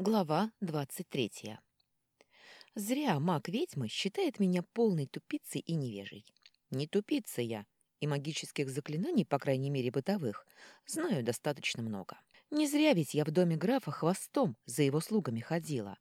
Глава двадцать третья. Зря маг ведьмы считает меня полной тупицей и невежей. Не тупица я, и магических заклинаний, по крайней мере бытовых, знаю достаточно много. Не зря ведь я в доме графа хвостом за его слугами ходила.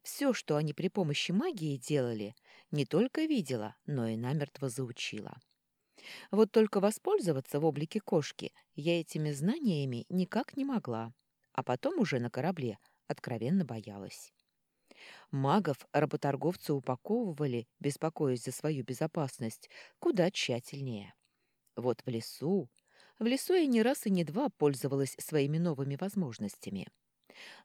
Все, что они при помощи магии делали, не только видела, но и намертво заучила. Вот только воспользоваться в облике кошки я этими знаниями никак не могла. А потом уже на корабле – откровенно боялась. Магов работорговцы упаковывали, беспокоясь за свою безопасность, куда тщательнее. Вот в лесу... В лесу я не раз и не два пользовалась своими новыми возможностями.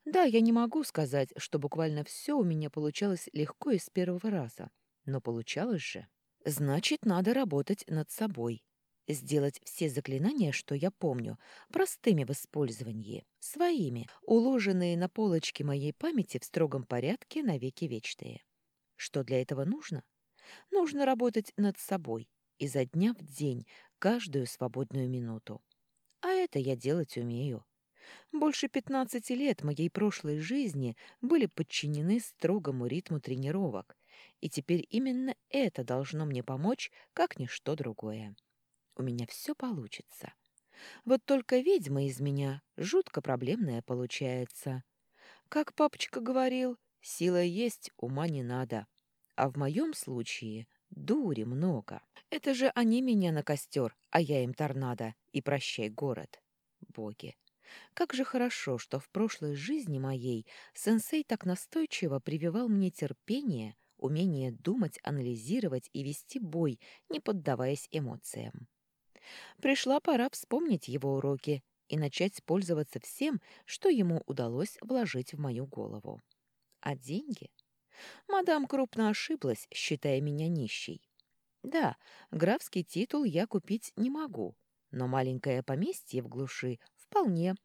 Да, я не могу сказать, что буквально все у меня получалось легко и с первого раза, но получалось же. Значит, надо работать над собой, сделать все заклинания, что я помню, простыми в использовании, своими, уложенные на полочке моей памяти в строгом порядке навеки вечные. Что для этого нужно? Нужно работать над собой, изо дня в день, каждую свободную минуту. А это я делать умею. Больше пятнадцати лет моей прошлой жизни были подчинены строгому ритму тренировок, и теперь именно это должно мне помочь, как ничто другое у меня все получится. Вот только ведьма из меня жутко проблемная получается. Как папочка говорил, сила есть, ума не надо. А в моем случае дури много. Это же они меня на костер, а я им торнадо, и прощай город. Боги, как же хорошо, что в прошлой жизни моей сенсей так настойчиво прививал мне терпение, умение думать, анализировать и вести бой, не поддаваясь эмоциям. Пришла пора вспомнить его уроки и начать пользоваться всем, что ему удалось вложить в мою голову. А деньги? Мадам крупно ошиблась, считая меня нищей. Да, графский титул я купить не могу, но маленькое поместье в глуши вполне.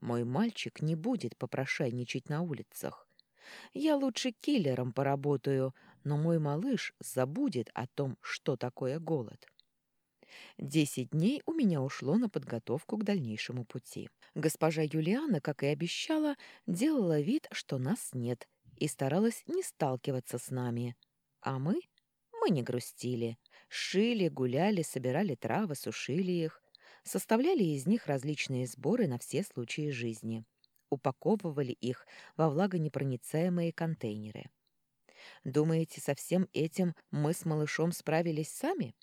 Мой мальчик не будет попрошайничать на улицах. Я лучше киллером поработаю, но мой малыш забудет о том, что такое голод. Десять дней у меня ушло на подготовку к дальнейшему пути. Госпожа Юлиана, как и обещала, делала вид, что нас нет, и старалась не сталкиваться с нами. А мы? Мы не грустили. Шили, гуляли, собирали травы, сушили их, составляли из них различные сборы на все случаи жизни, упаковывали их во влагонепроницаемые контейнеры. Думаете, со всем этим мы с малышом справились сами?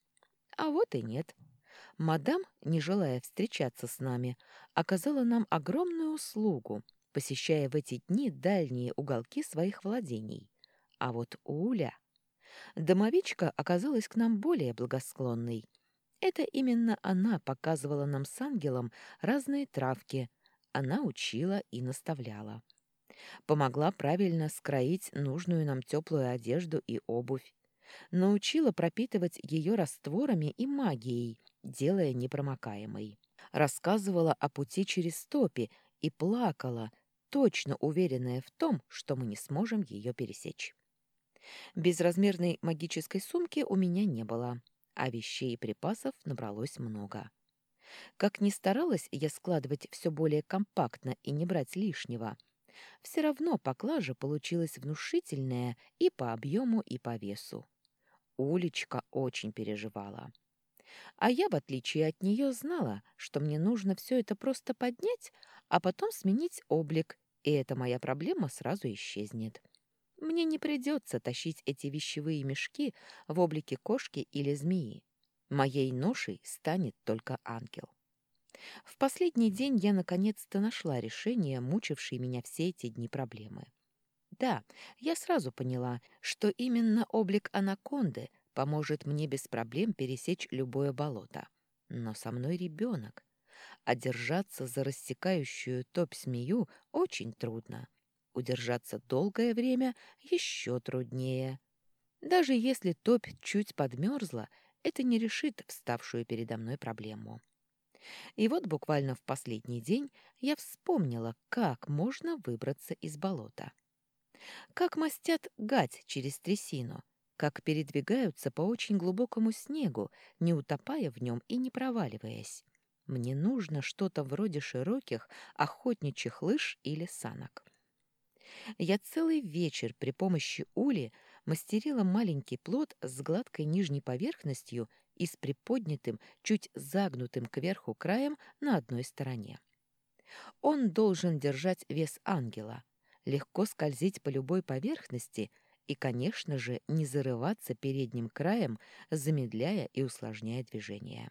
А вот и нет. Мадам, не желая встречаться с нами, оказала нам огромную услугу, посещая в эти дни дальние уголки своих владений. А вот Уля... Домовичка оказалась к нам более благосклонной. Это именно она показывала нам с ангелом разные травки. Она учила и наставляла. Помогла правильно скроить нужную нам теплую одежду и обувь научила пропитывать ее растворами и магией, делая непромокаемой. Рассказывала о пути через топи и плакала, точно уверенная в том, что мы не сможем ее пересечь. Безразмерной магической сумки у меня не было, а вещей и припасов набралось много. Как ни старалась я складывать все более компактно и не брать лишнего, все равно поклажа получилась внушительная и по объему, и по весу. Улечка очень переживала. А я, в отличие от нее, знала, что мне нужно все это просто поднять, а потом сменить облик, и эта моя проблема сразу исчезнет. Мне не придется тащить эти вещевые мешки в облике кошки или змеи. Моей ношей станет только ангел. В последний день я наконец-то нашла решение, мучившей меня все эти дни проблемы. Да, я сразу поняла, что именно облик анаконды поможет мне без проблем пересечь любое болото. Но со мной ребенок. А держаться за рассекающую топь-змею очень трудно. Удержаться долгое время еще труднее. Даже если топь чуть подмерзла, это не решит вставшую передо мной проблему. И вот буквально в последний день я вспомнила, как можно выбраться из болота. Как мастят гать через трясину, как передвигаются по очень глубокому снегу, не утопая в нем и не проваливаясь. Мне нужно что-то вроде широких охотничьих лыж или санок. Я целый вечер при помощи ули мастерила маленький плод с гладкой нижней поверхностью и с приподнятым, чуть загнутым кверху краем на одной стороне. Он должен держать вес ангела, легко скользить по любой поверхности и, конечно же, не зарываться передним краем, замедляя и усложняя движение.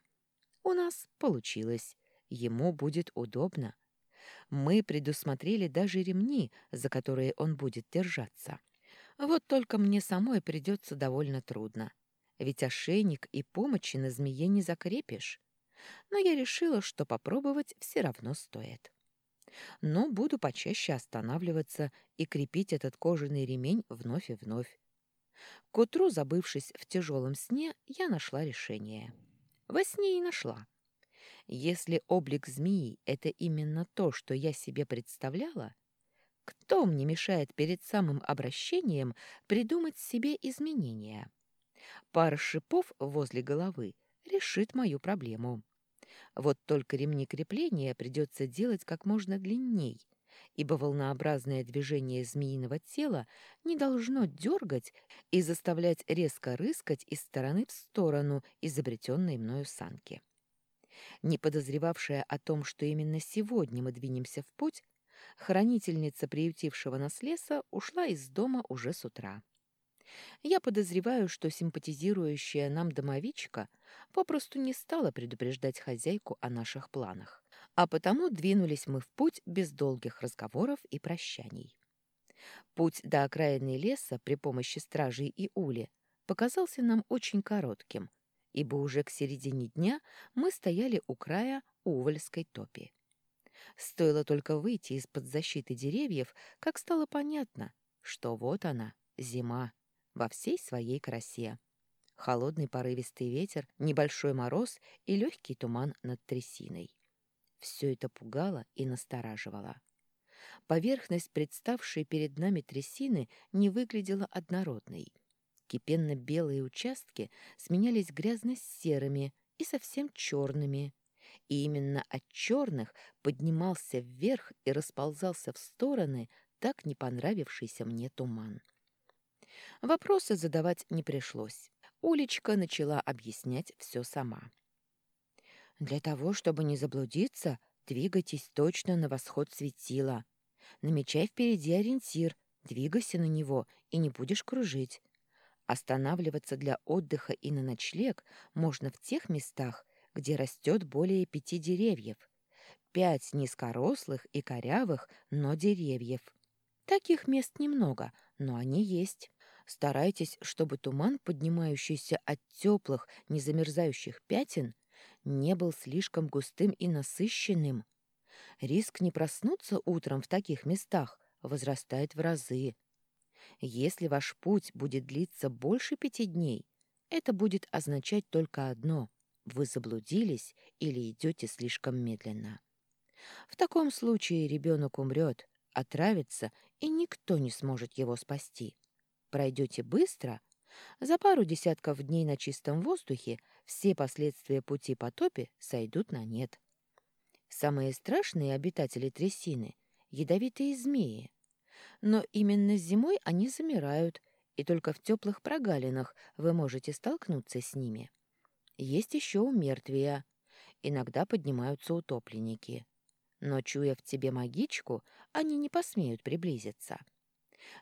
У нас получилось. Ему будет удобно. Мы предусмотрели даже ремни, за которые он будет держаться. Вот только мне самой придется довольно трудно. Ведь ошейник и помощи на змее не закрепишь. Но я решила, что попробовать все равно стоит. Но буду почаще останавливаться и крепить этот кожаный ремень вновь и вновь. К утру, забывшись в тяжелом сне, я нашла решение. Во сне и нашла. Если облик змеи — это именно то, что я себе представляла, кто мне мешает перед самым обращением придумать себе изменения? Пара шипов возле головы решит мою проблему. Вот только ремни крепления придется делать как можно длинней, ибо волнообразное движение змеиного тела не должно дергать и заставлять резко рыскать из стороны в сторону изобретенной мною санки. Не подозревавшая о том, что именно сегодня мы двинемся в путь, хранительница приютившего нас леса ушла из дома уже с утра. Я подозреваю, что симпатизирующая нам домовичка попросту не стала предупреждать хозяйку о наших планах, а потому двинулись мы в путь без долгих разговоров и прощаний. Путь до окраины леса при помощи стражей и ули показался нам очень коротким — ибо уже к середине дня мы стояли у края Увольской топи. Стоило только выйти из-под защиты деревьев, как стало понятно, что вот она, зима, во всей своей красе. Холодный порывистый ветер, небольшой мороз и легкий туман над трясиной. Все это пугало и настораживало. Поверхность, представшей перед нами трясины, не выглядела однородной — Кипенно-белые участки сменялись грязно-серыми и совсем черными. И именно от черных поднимался вверх и расползался в стороны так не понравившийся мне туман. Вопросы задавать не пришлось. Улечка начала объяснять все сама. «Для того, чтобы не заблудиться, двигайтесь точно на восход светила. Намечай впереди ориентир, двигайся на него и не будешь кружить. Останавливаться для отдыха и на ночлег можно в тех местах, где растет более пяти деревьев. Пять низкорослых и корявых, но деревьев. Таких мест немного, но они есть. Старайтесь, чтобы туман, поднимающийся от теплых, незамерзающих пятен, не был слишком густым и насыщенным. Риск не проснуться утром в таких местах возрастает в разы. Если ваш путь будет длиться больше пяти дней, это будет означать только одно — вы заблудились или идете слишком медленно. В таком случае ребенок умрет, отравится, и никто не сможет его спасти. Пройдете быстро, за пару десятков дней на чистом воздухе все последствия пути потопи сойдут на нет. Самые страшные обитатели трясины — ядовитые змеи. Но именно зимой они замирают, и только в теплых прогалинах вы можете столкнуться с ними. Есть еще умертвия. Иногда поднимаются утопленники. Но, чуя в тебе магичку, они не посмеют приблизиться.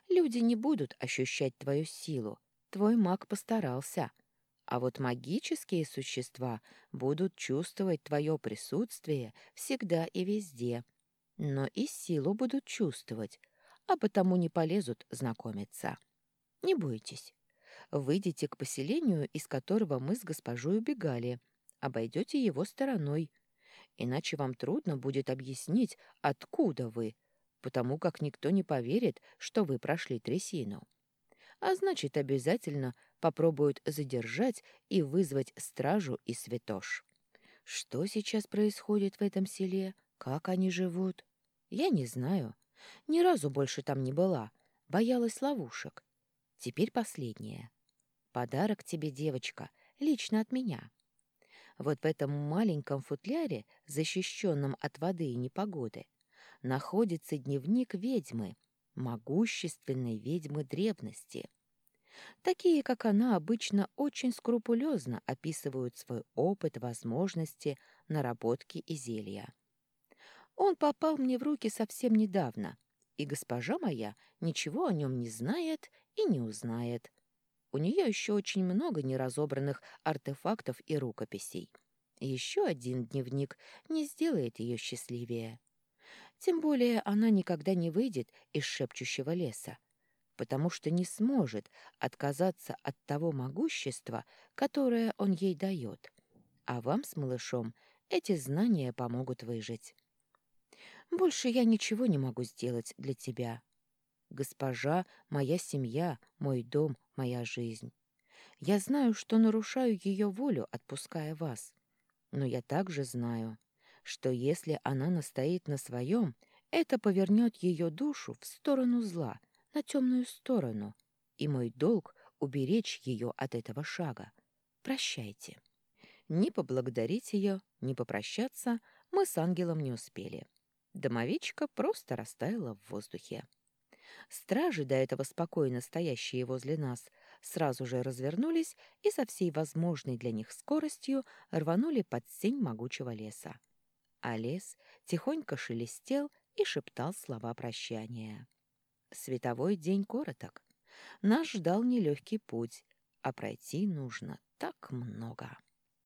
Люди не будут ощущать твою силу, твой маг постарался. А вот магические существа будут чувствовать твое присутствие всегда и везде. Но и силу будут чувствовать, а потому не полезут знакомиться. Не бойтесь. Выйдите к поселению, из которого мы с госпожой убегали, обойдете его стороной, иначе вам трудно будет объяснить, откуда вы, потому как никто не поверит, что вы прошли трясину. А значит, обязательно попробуют задержать и вызвать стражу и святош. Что сейчас происходит в этом селе? Как они живут? Я не знаю. Ни разу больше там не была. Боялась ловушек. Теперь последнее. Подарок тебе, девочка, лично от меня. Вот в этом маленьком футляре, защищенном от воды и непогоды, находится дневник ведьмы, могущественной ведьмы древности. Такие, как она, обычно очень скрупулезно описывают свой опыт, возможности, наработки и зелья. Он попал мне в руки совсем недавно, и госпожа моя ничего о нем не знает и не узнает. У нее еще очень много неразобранных артефактов и рукописей. Еще один дневник не сделает ее счастливее. Тем более она никогда не выйдет из шепчущего леса, потому что не сможет отказаться от того могущества, которое он ей дает. А вам с малышом эти знания помогут выжить. Больше я ничего не могу сделать для тебя. Госпожа — моя семья, мой дом, моя жизнь. Я знаю, что нарушаю ее волю, отпуская вас. Но я также знаю, что если она настоит на своем, это повернет ее душу в сторону зла, на темную сторону, и мой долг — уберечь ее от этого шага. Прощайте. Ни поблагодарить ее, ни попрощаться мы с ангелом не успели. Домовичка просто растаяла в воздухе. Стражи, до этого спокойно стоящие возле нас, сразу же развернулись и со всей возможной для них скоростью рванули под сень могучего леса. А лес тихонько шелестел и шептал слова прощания. Световой день короток. Нас ждал нелегкий путь, а пройти нужно так много.